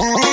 Bye.